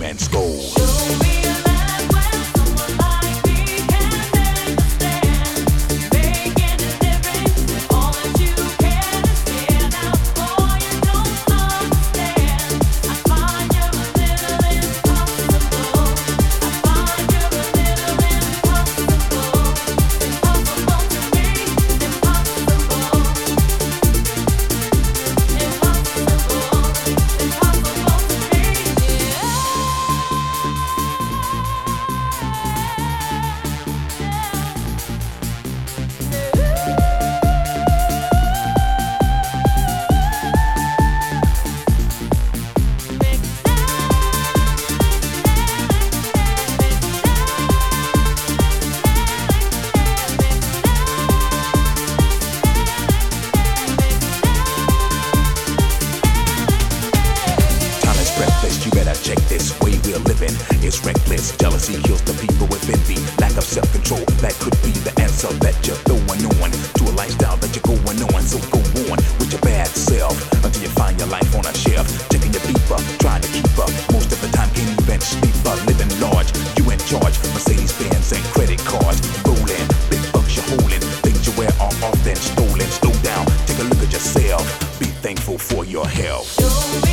start to is reckless, you better check this way we're living. It's reckless, jealousy kills the people with envy. Lack of self control, that could be the answer that you're throwing on to a lifestyle that you're going on. So go on with your bad self until you find your life on a shelf. Checking your beeper, trying to keep up. Most of the time, can't even sleep up. Living large, you in charge. Mercedes Benz and credit cards. Rolling, big bucks you're holding. Things you wear are often stolen. Slow down, take a look at yourself. Be thankful for your health.